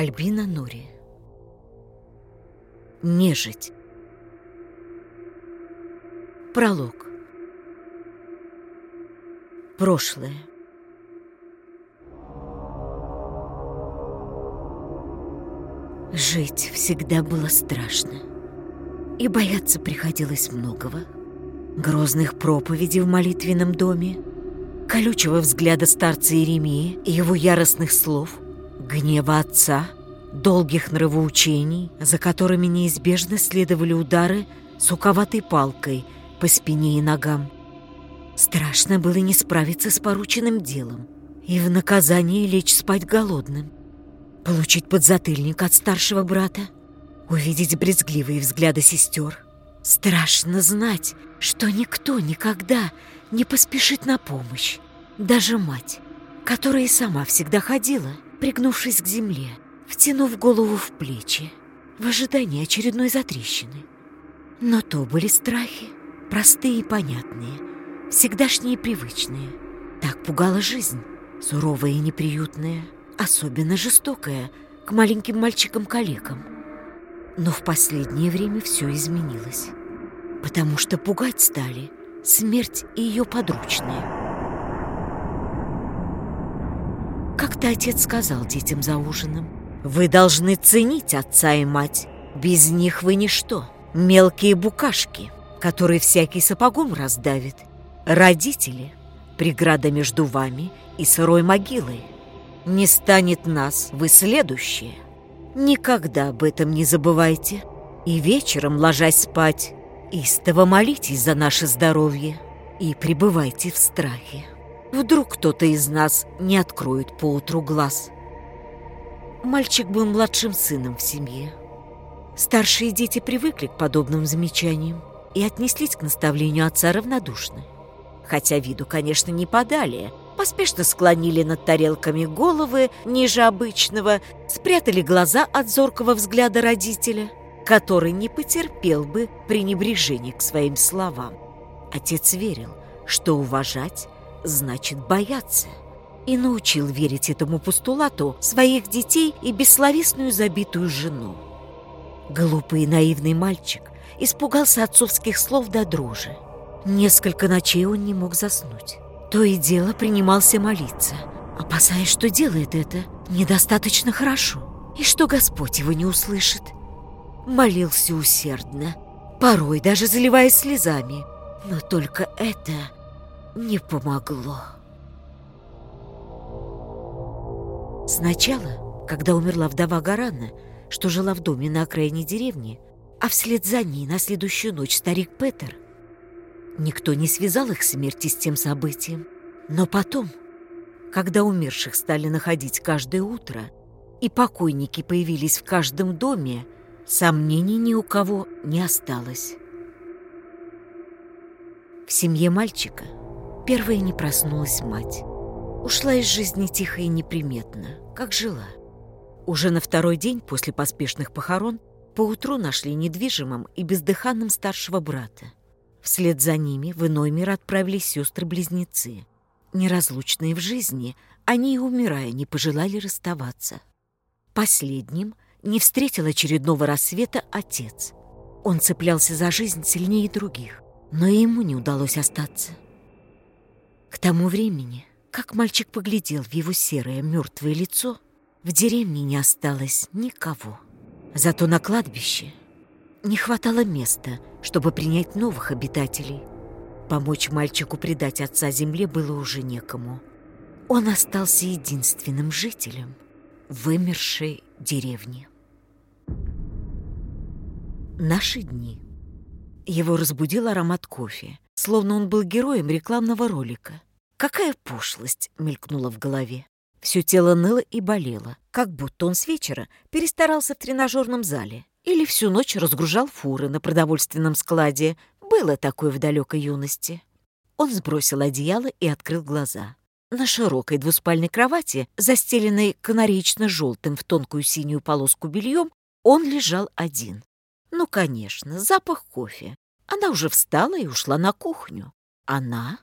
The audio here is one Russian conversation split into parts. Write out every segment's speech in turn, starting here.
Альбина Нури. Нежить. Пролог. Прошлое. Жить всегда было страшно. И бояться приходилось многого. Грозных проповедей в молитвенном доме, колючего взгляда старца Иеремии и его яростных слов — Гнева отца, долгих нравоучений, за которыми неизбежно следовали удары суковатой палкой по спине и ногам. Страшно было не справиться с порученным делом и в наказание лечь спать голодным. Получить подзатыльник от старшего брата, увидеть брезгливые взгляды сестер. Страшно знать, что никто никогда не поспешит на помощь, даже мать, которая и сама всегда ходила – пригнувшись к земле, втянув голову в плечи, в ожидании очередной затрещины. Но то были страхи, простые и понятные, всегдашние и привычные. Так пугала жизнь, суровая и неприютная, особенно жестокая к маленьким мальчикам-калекам. Но в последнее время все изменилось, потому что пугать стали смерть и ее подручные – Как-то отец сказал детям за ужином, «Вы должны ценить отца и мать. Без них вы ничто. Мелкие букашки, которые всякий сапогом раздавит. Родители — преграда между вами и сырой могилой. Не станет нас, вы следующие. Никогда об этом не забывайте. И вечером, ложась спать, истово молитесь за наше здоровье и пребывайте в страхе». Вдруг кто-то из нас не откроет поутру глаз. Мальчик был младшим сыном в семье. Старшие дети привыкли к подобным замечаниям и отнеслись к наставлению отца равнодушно. Хотя виду, конечно, не подали, поспешно склонили над тарелками головы ниже обычного, спрятали глаза от зоркого взгляда родителя, который не потерпел бы пренебрежения к своим словам. Отец верил, что уважать значит бояться. И научил верить этому постулату своих детей и бессловесную забитую жену. Глупый и наивный мальчик испугался отцовских слов до дрожи. Несколько ночей он не мог заснуть. То и дело принимался молиться, опасаясь, что делает это недостаточно хорошо и что Господь его не услышит. Молился усердно, порой даже заливаясь слезами. Но только это не помогло. Сначала, когда умерла вдова Гарана, что жила в доме на окраине деревни, а вслед за ней на следующую ночь старик Петер, никто не связал их смерти с тем событием. Но потом, когда умерших стали находить каждое утро, и покойники появились в каждом доме, сомнений ни у кого не осталось. В семье мальчика – Первой не проснулась мать. Ушла из жизни тихо и неприметно, как жила. Уже на второй день после поспешных похорон поутру нашли недвижимым и бездыханным старшего брата. Вслед за ними в иной мир отправились сестры-близнецы. Неразлучные в жизни, они и умирая не пожелали расставаться. Последним не встретил очередного рассвета отец. Он цеплялся за жизнь сильнее других, но ему не удалось остаться. К тому времени, как мальчик поглядел в его серое мертвое лицо, в деревне не осталось никого. Зато на кладбище не хватало места, чтобы принять новых обитателей. Помочь мальчику предать отца земле было уже некому. Он остался единственным жителем вымершей деревни. Наши дни. Его разбудил аромат кофе, словно он был героем рекламного ролика. «Какая пошлость!» — мелькнула в голове. Все тело ныло и болело, как будто он с вечера перестарался в тренажерном зале или всю ночь разгружал фуры на продовольственном складе. Было такое в далекой юности. Он сбросил одеяло и открыл глаза. На широкой двуспальной кровати, застеленной канарично-желтым в тонкую синюю полоску бельем, он лежал один. Ну, конечно, запах кофе. Она уже встала и ушла на кухню. Она?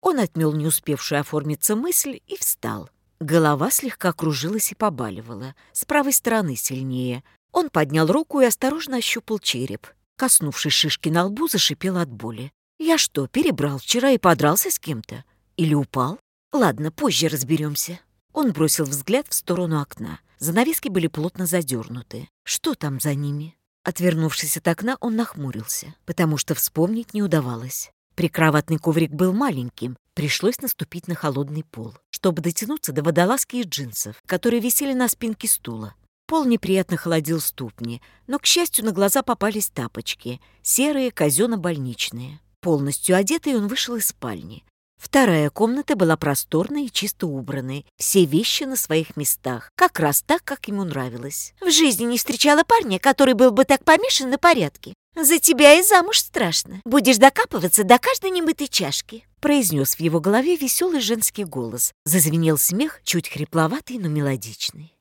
Он отмел не успевшую оформиться мысль и встал. Голова слегка кружилась и побаливала, с правой стороны сильнее. Он поднял руку и осторожно ощупал череп. Коснувшись шишки на лбу, зашипел от боли. «Я что, перебрал вчера и подрался с кем-то? Или упал? Ладно, позже разберемся. Он бросил взгляд в сторону окна. Занавески были плотно задернуты. Что там за ними? Отвернувшись от окна, он нахмурился, потому что вспомнить не удавалось. Прикроватный коврик был маленьким, пришлось наступить на холодный пол, чтобы дотянуться до водолазки и джинсов, которые висели на спинке стула. Пол неприятно холодил ступни, но, к счастью, на глаза попались тапочки, серые, казенно-больничные. Полностью одетый он вышел из спальни. Вторая комната была просторной и чисто убранной, все вещи на своих местах, как раз так, как ему нравилось. «В жизни не встречала парня, который был бы так помешан на порядке. За тебя и замуж страшно. Будешь докапываться до каждой немытой чашки», произнес в его голове веселый женский голос. Зазвенел смех, чуть хрипловатый, но мелодичный.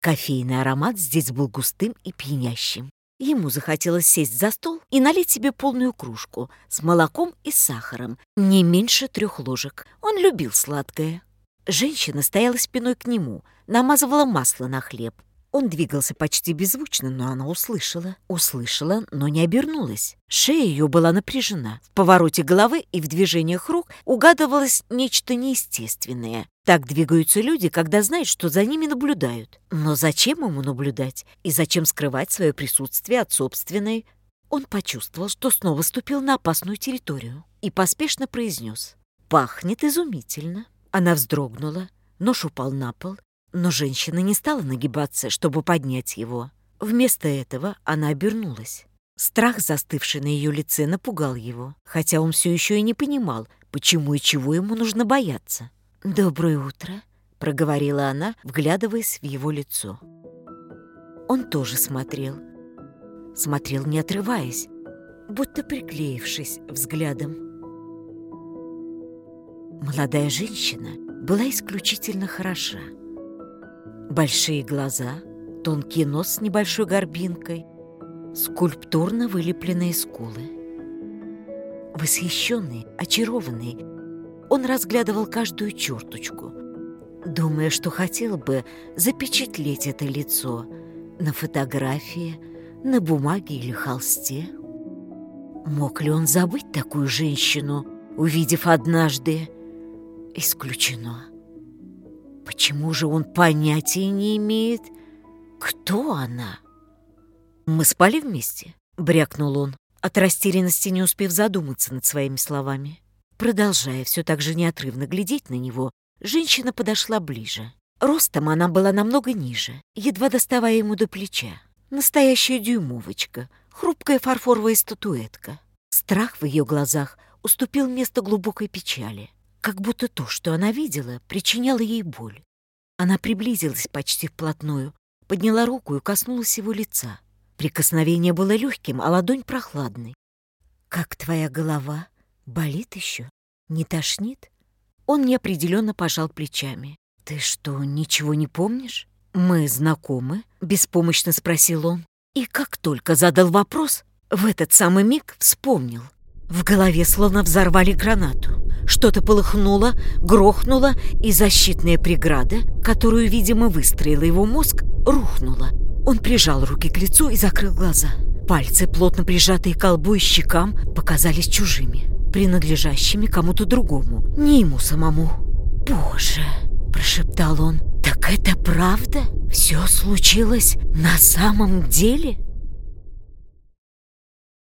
Кофейный аромат здесь был густым и пьянящим. Ему захотелось сесть за стол и налить себе полную кружку с молоком и сахаром, не меньше трех ложек. Он любил сладкое. Женщина стояла спиной к нему, намазывала масло на хлеб, он двигался почти беззвучно, но она услышала. Услышала, но не обернулась. Шея ее была напряжена. В повороте головы и в движениях рук угадывалось нечто неестественное. Так двигаются люди, когда знают, что за ними наблюдают. Но зачем ему наблюдать? И зачем скрывать свое присутствие от собственной? Он почувствовал, что снова ступил на опасную территорию и поспешно произнес. «Пахнет изумительно». Она вздрогнула, нож упал на пол, но женщина не стала нагибаться, чтобы поднять его. Вместо этого она обернулась. Страх, застывший на ее лице, напугал его, хотя он все еще и не понимал, почему и чего ему нужно бояться. «Доброе утро», — проговорила она, вглядываясь в его лицо. Он тоже смотрел. Смотрел, не отрываясь, будто приклеившись взглядом. Молодая женщина была исключительно хороша большие глаза, тонкий нос с небольшой горбинкой, скульптурно вылепленные скулы. Восхищенный, очарованный, он разглядывал каждую черточку, думая, что хотел бы запечатлеть это лицо на фотографии, на бумаге или холсте. Мог ли он забыть такую женщину, увидев однажды? Исключено. Почему же он понятия не имеет, кто она? «Мы спали вместе?» — брякнул он, от растерянности не успев задуматься над своими словами. Продолжая все так же неотрывно глядеть на него, женщина подошла ближе. Ростом она была намного ниже, едва доставая ему до плеча. Настоящая дюймовочка, хрупкая фарфоровая статуэтка. Страх в ее глазах уступил место глубокой печали как будто то, что она видела, причиняло ей боль. Она приблизилась почти вплотную, подняла руку и коснулась его лица. Прикосновение было легким, а ладонь прохладной. «Как твоя голова? Болит еще? Не тошнит?» Он неопределенно пожал плечами. «Ты что, ничего не помнишь?» «Мы знакомы?» — беспомощно спросил он. И как только задал вопрос, в этот самый миг вспомнил. В голове словно взорвали гранату. Что-то полыхнуло, грохнуло, и защитная преграда, которую, видимо, выстроила его мозг, рухнула. Он прижал руки к лицу и закрыл глаза. Пальцы, плотно прижатые к колбу и щекам, показались чужими, принадлежащими кому-то другому, не ему самому. «Боже!» – прошептал он. «Так это правда? Все случилось на самом деле?»